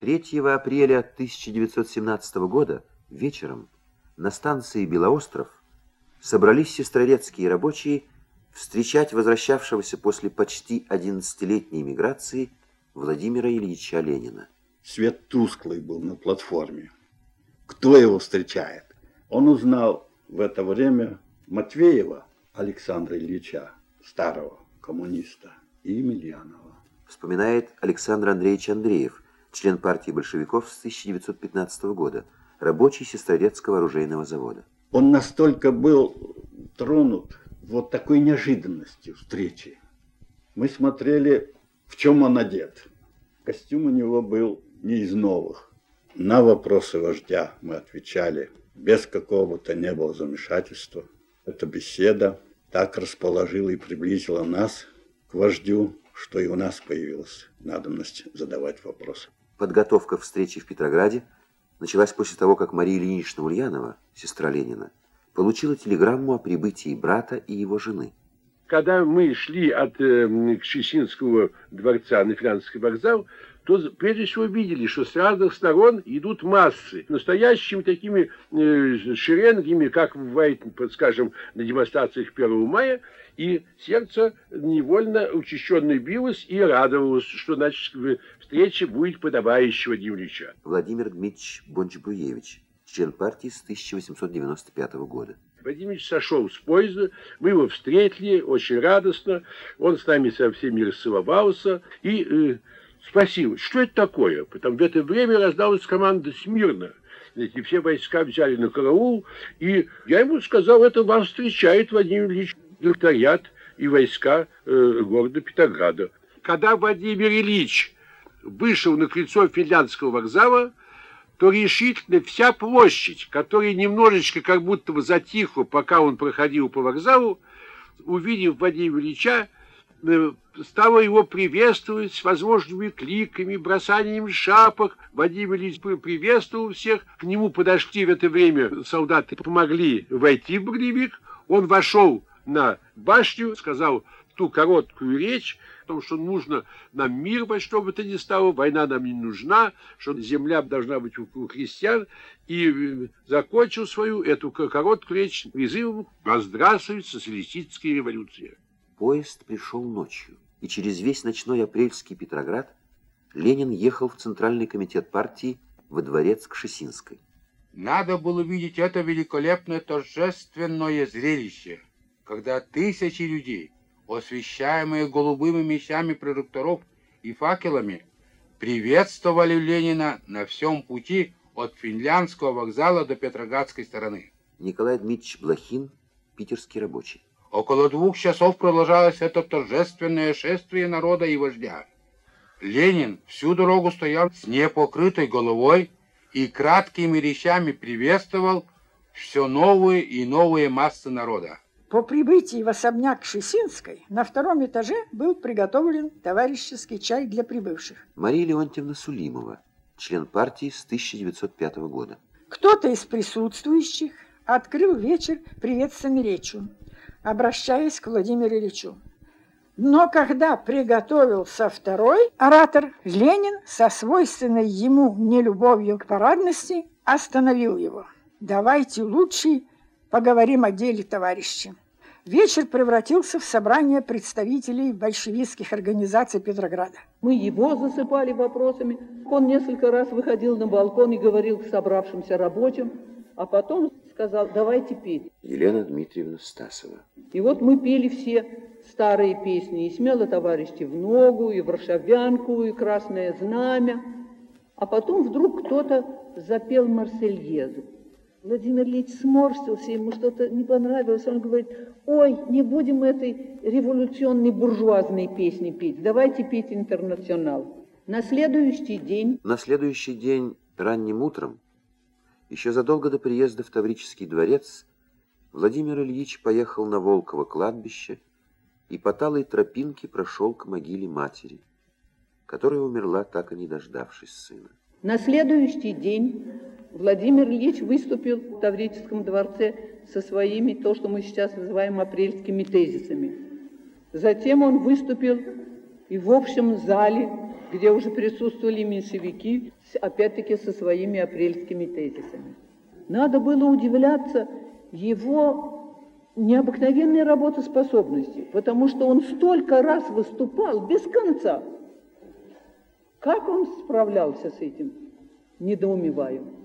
3 апреля 1917 года вечером на станции Белоостров собрались сестрорецкие рабочие встречать возвращавшегося после почти 11-летней миграции Владимира Ильича Ленина. Свет тусклый был на платформе. Кто его встречает? Он узнал в это время Матвеева Александра Ильича, старого коммуниста, и Емельянова. Вспоминает Александр Андреевич Андреев, член партии большевиков с 1915 года, рабочий Сестрорецкого оружейного завода. Он настолько был тронут вот такой неожиданностью встречи. Мы смотрели, в чем он одет. Костюм у него был не из новых. На вопросы вождя мы отвечали без какого-то не было замешательства. Эта беседа так расположила и приблизила нас к вождю, что и у нас появилась надобность задавать вопросы. Подготовка встречи в Петрограде началась после того, как Мария Ильинична Ульянова, сестра Ленина, получила телеграмму о прибытии брата и его жены. Когда мы шли от э, Кшесинского дворца на финансовый вокзал, то прежде всего видели, что с разных сторон идут массы, настоящими такими э, шеренгами, как бывает, скажем, на демонстрациях 1 мая, и сердце невольно учащенно билось и радовалось, что, значит, встреча будет подобающего Дивлича. Владимир Дмитриевич Бончбуевич, член партии с 1895 года. Владимир сошел с поезда, мы его встретили очень радостно, он с нами со всеми расцеловался и э, спросил, что это такое. Потом в это время раздалась команда «Смирно». И все войска взяли на караул, и я ему сказал, это вас встречает Владимир Ильич директориат и войска э, города Петрограда. Когда Владимир Ильич вышел на крыльцо финляндского вокзала, то решительно вся площадь, которая немножечко как будто бы затихла, пока он проходил по вокзалу, увидев Владимира Ильича, э, стала его приветствовать с возможными кликами, бросанием шапок. Владимир Ильич приветствовал всех. К нему подошли в это время солдаты, помогли войти в броневик. Он вошел на башню, сказал ту короткую речь, о том, что нужно нам мир во что бы то ни стало, война нам не нужна, что земля должна быть у христиан, и э, закончил свою эту короткую речь призывом «Здравствует социалистическая революция». Поезд пришел ночью, и через весь ночной апрельский Петроград Ленин ехал в Центральный комитет партии во дворец Кшесинской. Надо было видеть это великолепное торжественное зрелище, когда тысячи людей освещаемые голубыми мечами проректоров и факелами, приветствовали Ленина на всем пути от Финляндского вокзала до Петроградской стороны. Николай Дмитриевич Блохин, питерский рабочий. Около двух часов продолжалось это торжественное шествие народа и вождя. Ленин всю дорогу стоял с непокрытой головой и краткими речами приветствовал все новые и новые массы народа. По прибытии в особняк Шесинской на втором этаже был приготовлен товарищеский чай для прибывших. Мария Леонтьевна Сулимова, член партии с 1905 года. Кто-то из присутствующих открыл вечер приветственной речью, обращаясь к Владимиру Ильичу. Но когда приготовился второй оратор, Ленин со свойственной ему нелюбовью к парадности остановил его. «Давайте лучше Поговорим о деле, товарищи. Вечер превратился в собрание представителей большевистских организаций Петрограда. Мы его засыпали вопросами. Он несколько раз выходил на балкон и говорил к собравшимся рабочим, а потом сказал, давайте петь. Елена Дмитриевна Стасова. И вот мы пели все старые песни, и «Смело, товарищи, в ногу», и «Варшавянку», и «Красное знамя». А потом вдруг кто-то запел Марсельезу. Владимир Ильич сморщился, ему что-то не понравилось. Он говорит, ой, не будем этой революционной буржуазной песни петь, давайте петь интернационал. На следующий день... На следующий день ранним утром, еще задолго до приезда в Таврический дворец, Владимир Ильич поехал на Волково кладбище и по талой тропинке прошел к могиле матери, которая умерла, так и не дождавшись сына. На следующий день Владимир Ильич выступил в Таврическом дворце со своими, то, что мы сейчас называем апрельскими тезисами. Затем он выступил и в общем зале, где уже присутствовали меньшевики, опять-таки со своими апрельскими тезисами. Надо было удивляться его необыкновенной работоспособности, потому что он столько раз выступал без конца. Как он справлялся с этим? Недоумеваю.